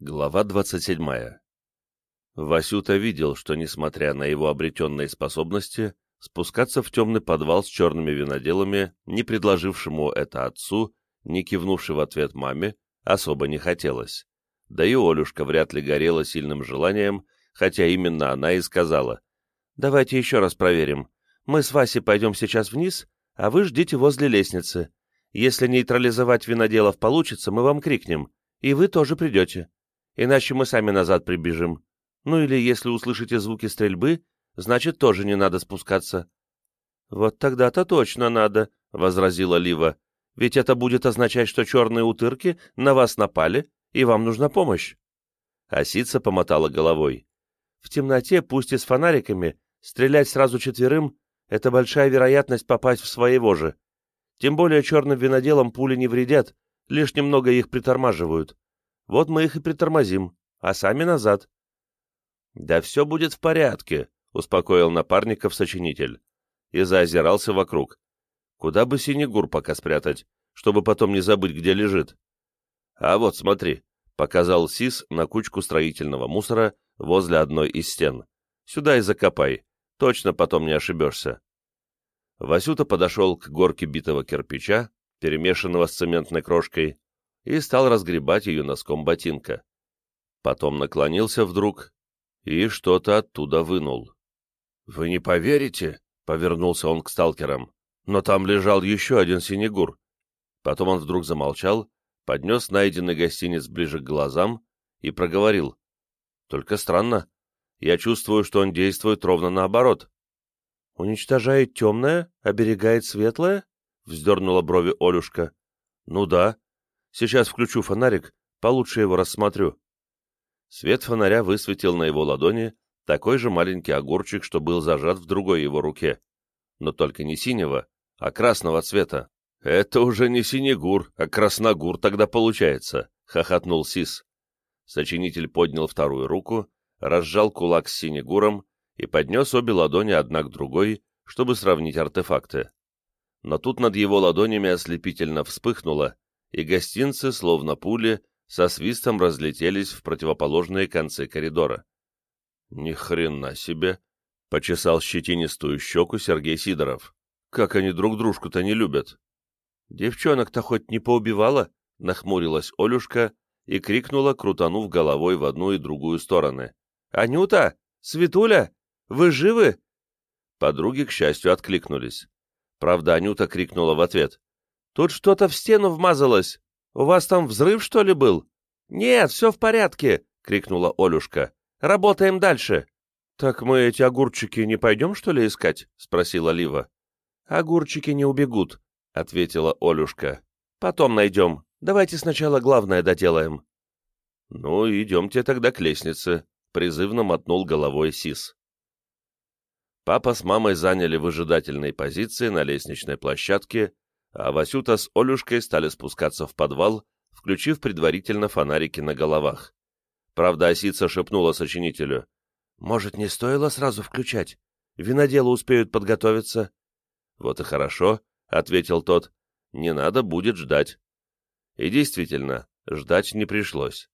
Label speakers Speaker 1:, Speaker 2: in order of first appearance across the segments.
Speaker 1: Глава 27. Васюта видел, что, несмотря на его обретенные способности, спускаться в темный подвал с черными виноделами, не предложившему это отцу, не кивнувший в ответ маме, особо не хотелось. Да и Олюшка вряд ли горела сильным желанием, хотя именно она и сказала. «Давайте еще раз проверим. Мы с Васей пойдем сейчас вниз, а вы ждите возле лестницы. Если нейтрализовать виноделов получится, мы вам крикнем, и вы тоже придете» иначе мы сами назад прибежим. Ну или если услышите звуки стрельбы, значит, тоже не надо спускаться». «Вот тогда-то точно надо», — возразила Лива. «Ведь это будет означать, что черные утырки на вас напали, и вам нужна помощь». Осица помотала головой. «В темноте, пусть и с фонариками, стрелять сразу четверым — это большая вероятность попасть в своего же. Тем более черным виноделам пули не вредят, лишь немного их притормаживают. Вот мы их и притормозим, а сами назад. — Да все будет в порядке, — успокоил напарников сочинитель. И заозирался вокруг. Куда бы синегур пока спрятать, чтобы потом не забыть, где лежит? — А вот смотри, — показал Сис на кучку строительного мусора возле одной из стен. — Сюда и закопай, точно потом не ошибешься. Васюта подошел к горке битого кирпича, перемешанного с цементной крошкой, и стал разгребать ее носком ботинка. Потом наклонился вдруг и что-то оттуда вынул. «Вы не поверите?» — повернулся он к сталкерам. «Но там лежал еще один синегур». Потом он вдруг замолчал, поднес найденный гостиниц ближе к глазам и проговорил. «Только странно. Я чувствую, что он действует ровно наоборот». «Уничтожает темное, оберегает светлое?» — вздернула брови Олюшка. «Ну да», Сейчас включу фонарик, получше его рассмотрю. Свет фонаря высветил на его ладони такой же маленький огурчик, что был зажат в другой его руке. Но только не синего, а красного цвета. «Это уже не синегур, а красногур тогда получается», — хохотнул Сис. Сочинитель поднял вторую руку, разжал кулак с синегуром и поднес обе ладони одна к другой, чтобы сравнить артефакты. Но тут над его ладонями ослепительно вспыхнуло, и гостинцы, словно пули, со свистом разлетелись в противоположные концы коридора. «Ни хрена себе!» — почесал щетинистую щеку Сергей Сидоров. «Как они друг дружку-то не любят!» «Девчонок-то хоть не поубивала?» — нахмурилась Олюшка и крикнула, крутанув головой в одну и другую стороны. «Анюта! Светуля! Вы живы?» Подруги, к счастью, откликнулись. Правда, Анюта крикнула в ответ. Тут что-то в стену вмазалось. У вас там взрыв, что ли, был?» «Нет, все в порядке!» — крикнула Олюшка. «Работаем дальше!» «Так мы эти огурчики не пойдем, что ли, искать?» — спросила Лива. «Огурчики не убегут», — ответила Олюшка. «Потом найдем. Давайте сначала главное доделаем». «Ну, идемте тогда к лестнице», — призывно мотнул головой Сис. Папа с мамой заняли выжидательные позиции на лестничной площадке, а Васюта с Олюшкой стали спускаться в подвал, включив предварительно фонарики на головах. Правда, осица шепнула сочинителю. «Может, не стоило сразу включать? Виноделы успеют подготовиться». «Вот и хорошо», — ответил тот. «Не надо будет ждать». И действительно, ждать не пришлось.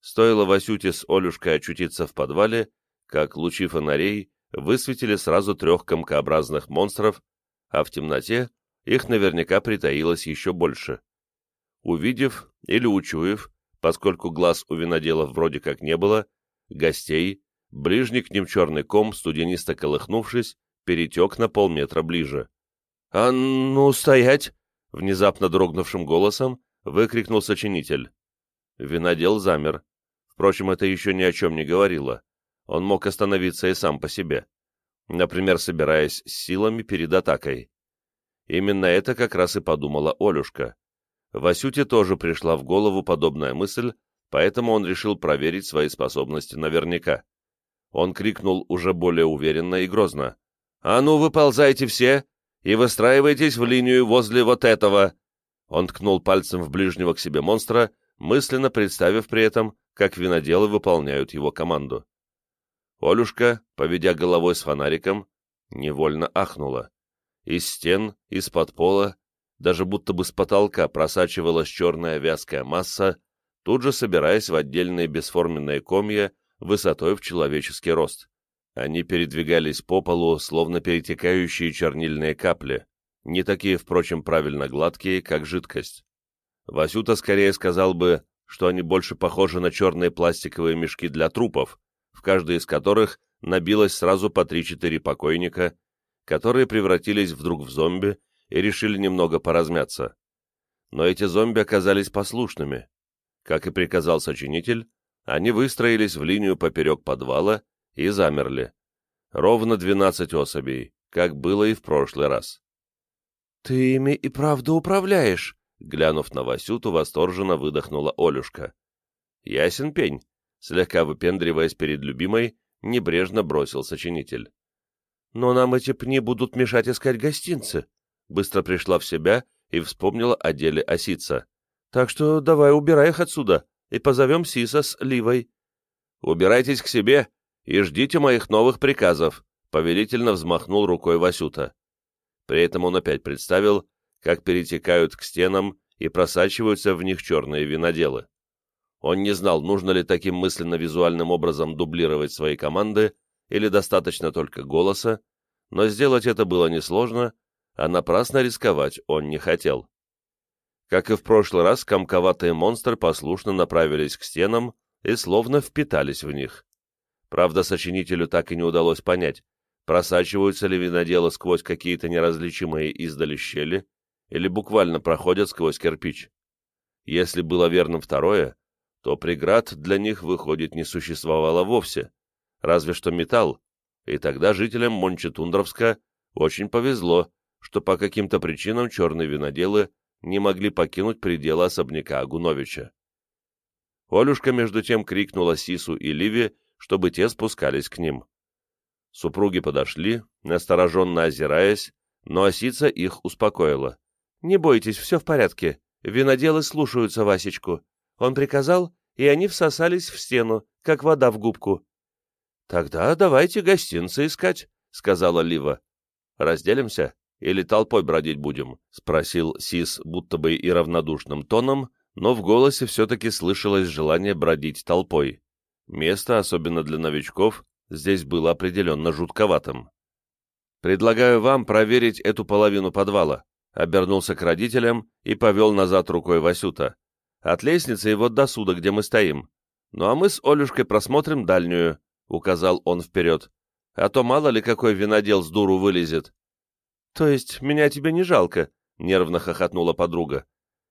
Speaker 1: Стоило Васюте с Олюшкой очутиться в подвале, как лучи фонарей высветили сразу трех комкообразных монстров, а в темноте их наверняка притаилось еще больше. Увидев или учуяв, поскольку глаз у виноделов вроде как не было, гостей, ближний к ним черный ком, студенисто колыхнувшись, перетек на полметра ближе. «А ну, стоять!» — внезапно дрогнувшим голосом выкрикнул сочинитель. Винодел замер. Впрочем, это еще ни о чем не говорило. Он мог остановиться и сам по себе. Например, собираясь с силами перед атакой. Именно это как раз и подумала Олюшка. Васюте тоже пришла в голову подобная мысль, поэтому он решил проверить свои способности наверняка. Он крикнул уже более уверенно и грозно. «А ну, выползайте все и выстраивайтесь в линию возле вот этого!» Он ткнул пальцем в ближнего к себе монстра, мысленно представив при этом, как виноделы выполняют его команду. Олюшка, поведя головой с фонариком, невольно ахнула. Из стен, из-под пола, даже будто бы с потолка просачивалась черная вязкая масса, тут же собираясь в отдельные бесформенные комья высотой в человеческий рост. Они передвигались по полу, словно перетекающие чернильные капли, не такие, впрочем, правильно гладкие, как жидкость. Васюта скорее сказал бы, что они больше похожи на черные пластиковые мешки для трупов, в каждый из которых набилось сразу по три-четыре покойника, которые превратились вдруг в зомби и решили немного поразмяться. Но эти зомби оказались послушными. Как и приказал сочинитель, они выстроились в линию поперек подвала и замерли. Ровно двенадцать особей, как было и в прошлый раз.
Speaker 2: «Ты ими и правда управляешь?»
Speaker 1: Глянув на Васюту, восторженно выдохнула Олюшка. «Ясен пень», слегка выпендриваясь перед любимой, небрежно бросил сочинитель.
Speaker 2: «Но нам эти пни будут мешать искать гостинцы», быстро пришла в себя и вспомнила о деле осица. «Так что давай убирай их отсюда и позовем Сиса с Ливой».
Speaker 1: «Убирайтесь к себе и ждите моих новых приказов», повелительно взмахнул рукой Васюта. При этом он опять представил, как перетекают к стенам и просачиваются в них черные виноделы. Он не знал, нужно ли таким мысленно-визуальным образом дублировать свои команды или достаточно только голоса, но сделать это было несложно, а напрасно рисковать он не хотел. Как и в прошлый раз, комковатые монстры послушно направились к стенам и словно впитались в них. Правда, сочинителю так и не удалось понять, просачиваются ли виноделы сквозь какие-то неразличимые издали щели, или буквально проходят сквозь кирпич. Если было верным второе, то преград для них, выходит, не существовало вовсе, разве что металл, и тогда жителям Мончетундровска очень повезло, что по каким-то причинам черные виноделы не могли покинуть пределы особняка Агуновича. Олюшка между тем крикнула Сису и Ливе, чтобы те спускались к ним. Супруги подошли, настороженно озираясь, но осица их успокоила. «Не бойтесь, все в порядке. Виноделы слушаются Васечку. Он приказал, и они всосались в стену, как вода в губку». «Тогда давайте гостинцы искать», — сказала Лива. «Разделимся или толпой бродить будем?» — спросил Сис, будто бы и равнодушным тоном, но в голосе все-таки слышалось желание бродить толпой. Место, особенно для новичков, здесь было определенно жутковатым. «Предлагаю вам проверить эту половину подвала», обернулся к родителям и повел назад рукой Васюта. «От лестницы и вот до суда, где мы стоим. Ну а мы с Олюшкой просмотрим дальнюю», — указал он вперед. «А то мало ли какой винодел с дуру вылезет». «То есть меня тебе не жалко?» — нервно хохотнула подруга.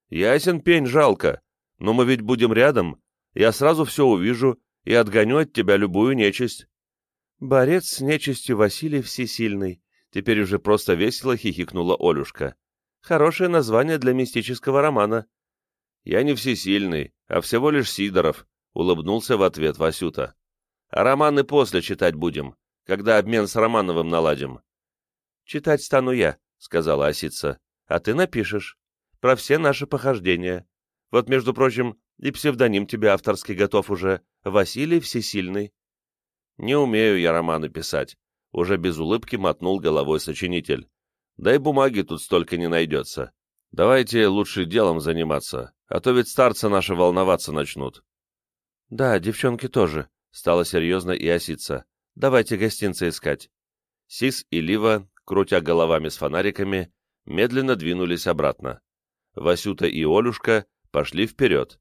Speaker 1: «Ясен пень, жалко. Но мы ведь будем рядом. Я сразу все увижу и отгоню от тебя любую нечисть». «Борец с нечистью Василий Всесильный», — теперь уже просто весело хихикнула Олюшка. Хорошее название для мистического романа. Я не всесильный, а всего лишь Сидоров, улыбнулся в ответ Васюта. Романы после читать будем, когда обмен с Романовым наладим. Читать стану я, сказала Осица, а ты напишешь. Про все наши похождения. Вот, между прочим, и псевдоним тебе авторский готов уже. Василий Всесильный. Не умею я романы писать. Уже без улыбки мотнул головой сочинитель. Да и бумаги тут столько не найдется. Давайте лучше делом заниматься, а то ведь старцы наши волноваться начнут. Да, девчонки тоже, стала серьезно и осица. Давайте гостинцы искать. Сис и Лива, крутя головами с фонариками, медленно двинулись обратно. Васюта и Олюшка пошли вперед.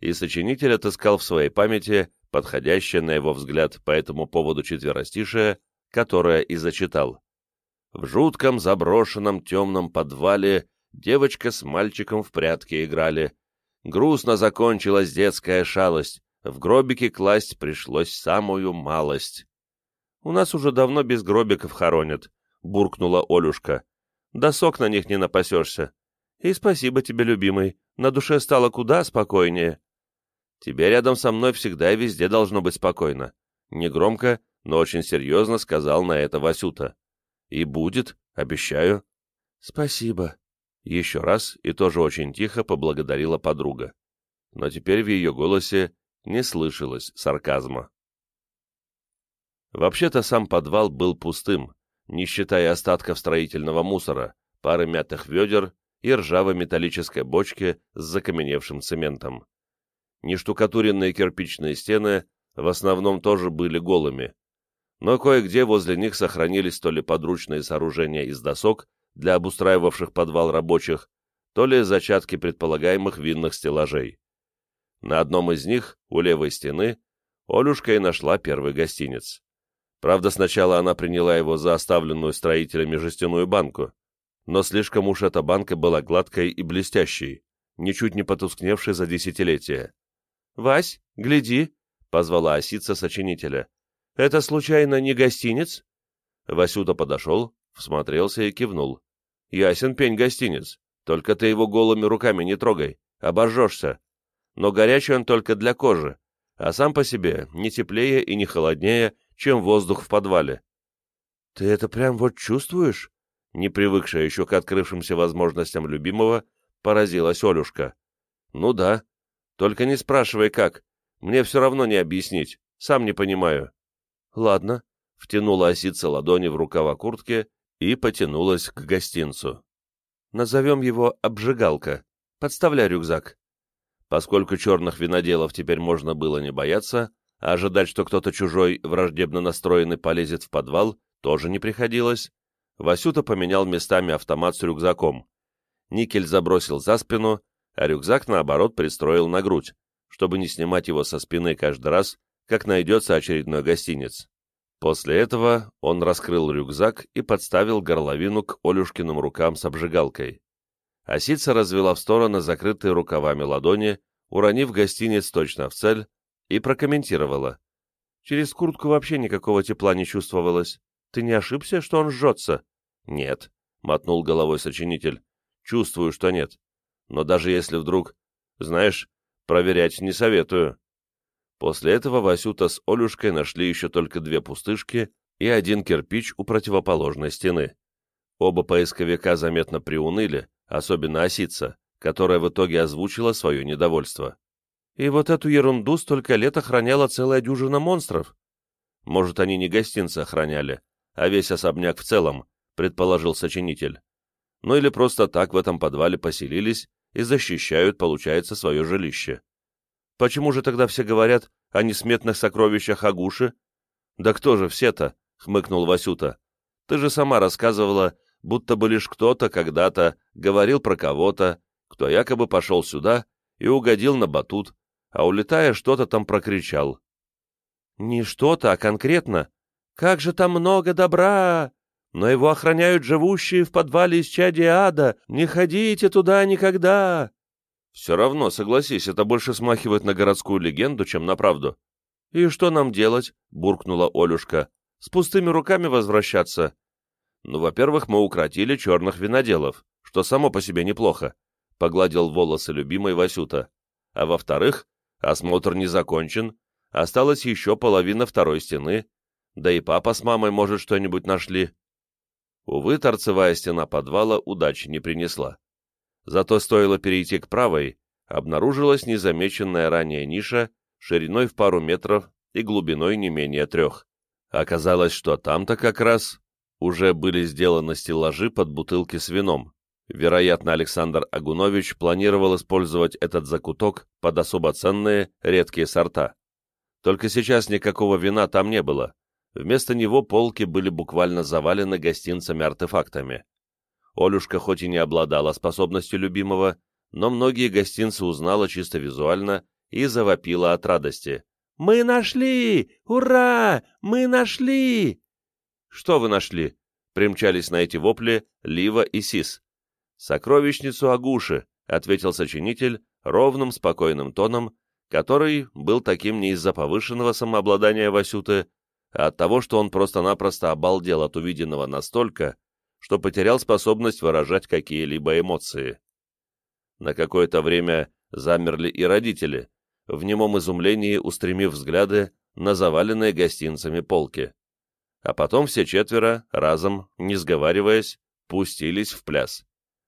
Speaker 1: И сочинитель отыскал в своей памяти подходящее, на его взгляд, по этому поводу четверостишее, которое и зачитал. В жутком заброшенном темном подвале девочка с мальчиком в прятки играли. Грустно закончилась детская шалость, в гробике класть пришлось самую малость. — У нас уже давно без гробиков хоронят, — буркнула Олюшка. — Досок на них не напасешься. И спасибо тебе, любимый, на душе стало куда спокойнее. Тебе рядом со мной всегда и везде должно быть спокойно. Негромко, но очень серьезно сказал на это Васюта. И будет, обещаю. Спасибо. Еще раз и тоже очень тихо поблагодарила подруга. Но теперь в ее голосе не слышалось сарказма. Вообще-то сам подвал был пустым, не считая остатков строительного мусора, пары мятых ведер и ржавой металлической бочки с закаменевшим цементом. Нештукатуренные кирпичные стены в основном тоже были голыми, но кое-где возле них сохранились то ли подручные сооружения из досок для обустраивавших подвал рабочих, то ли зачатки предполагаемых винных стеллажей. На одном из них, у левой стены, Олюшка и нашла первый гостиниц. Правда, сначала она приняла его за оставленную строителями жестяную банку, но слишком уж эта банка была гладкой и блестящей, ничуть не потускневшей за десятилетия. «Вась, гляди!» — позвала осица сочинителя. «Это, случайно, не гостиниц?» Васюта подошел, всмотрелся и кивнул. «Ясен пень гостиниц, только ты его голыми руками не трогай, обожжешься. Но горячий он только для кожи, а сам по себе не теплее и не холоднее, чем воздух в подвале». «Ты это прям вот чувствуешь?» Не привыкшая еще к открывшимся возможностям любимого, поразилась Олюшка. «Ну да. Только не спрашивай, как. Мне все равно не объяснить. Сам не понимаю». «Ладно», — втянула осица ладони в рукава куртки и потянулась к гостинцу. «Назовем его «Обжигалка». Подставляй рюкзак». Поскольку черных виноделов теперь можно было не бояться, а ожидать, что кто-то чужой, враждебно настроенный, полезет в подвал, тоже не приходилось, Васюта поменял местами автомат с рюкзаком. Никель забросил за спину, а рюкзак, наоборот, пристроил на грудь, чтобы не снимать его со спины каждый раз, как найдется очередной гостиниц. После этого он раскрыл рюкзак и подставил горловину к Олюшкиным рукам с обжигалкой. Осица развела в стороны закрытые рукавами ладони, уронив гостиниц точно в цель, и прокомментировала. Через куртку вообще никакого тепла не чувствовалось. Ты не ошибся, что он жжется? Нет, — мотнул головой сочинитель. Чувствую, что нет. Но даже если вдруг... Знаешь, проверять не советую. После этого Васюта с Олюшкой нашли еще только две пустышки и один кирпич у противоположной стены. Оба поисковика заметно приуныли, особенно осица, которая в итоге озвучила свое недовольство. И вот эту ерунду столько лет охраняла целая дюжина монстров. Может, они не гостинцы охраняли, а весь особняк в целом, предположил сочинитель. Ну или просто так в этом подвале поселились и защищают, получается, свое жилище. Почему же тогда все говорят о несметных сокровищах Агуши? Да кто же все-то? — хмыкнул Васюта. Ты же сама рассказывала, будто бы лишь кто-то когда-то говорил про кого-то, кто якобы пошел сюда и угодил на батут, а улетая что-то там прокричал. Не что-то, а конкретно. Как же там много добра! но его охраняют живущие в подвале из чади ада. Не ходите туда никогда!» «Все равно, согласись, это больше смахивает на городскую легенду, чем на правду». «И что нам делать?» — буркнула Олюшка. «С пустыми руками возвращаться?» «Ну, во-первых, мы укротили черных виноделов, что само по себе неплохо», — погладил волосы любимой Васюта. «А во-вторых, осмотр не закончен, осталась еще половина второй стены, да и папа с мамой, может, что-нибудь нашли». Увы, торцевая стена подвала удачи не принесла. Зато стоило перейти к правой, обнаружилась незамеченная ранее ниша шириной в пару метров и глубиной не менее трех. Оказалось, что там-то как раз уже были сделаны стеллажи под бутылки с вином. Вероятно, Александр Агунович планировал использовать этот закуток под особо ценные, редкие сорта. Только сейчас никакого вина там не было, Вместо него полки были буквально завалены гостинцами-артефактами. Олюшка хоть и не обладала способностью любимого, но многие гостинцы узнала чисто визуально и завопила от радости. «Мы нашли! Ура! Мы нашли!» «Что вы нашли?» — примчались на эти вопли Лива и Сис. «Сокровищницу Агуши», — ответил сочинитель ровным, спокойным тоном, который был таким не из-за повышенного самообладания Васюты, а от того, что он просто-напросто обалдел от увиденного настолько, что потерял способность выражать какие-либо эмоции. На какое-то время замерли и родители, в немом изумлении устремив взгляды на заваленные гостинцами полки. А потом все четверо, разом, не сговариваясь, пустились в пляс.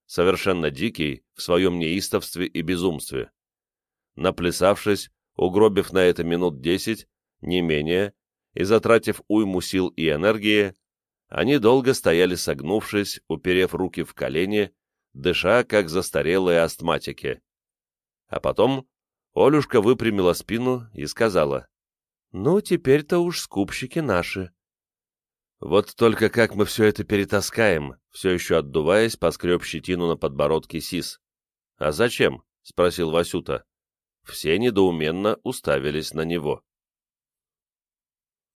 Speaker 1: Совершенно дикий в своем неистовстве и безумстве. Наплясавшись, угробив на это минут десять, не менее, и затратив уйму сил и энергии, они долго стояли согнувшись, уперев руки в колени, дыша, как застарелые астматики. А потом Олюшка выпрямила спину и сказала, «Ну, теперь-то уж скупщики наши». Вот только как мы все это перетаскаем, все еще отдуваясь, поскреб щетину на подбородке Сис. «А зачем?» — спросил Васюта. Все недоуменно уставились на него.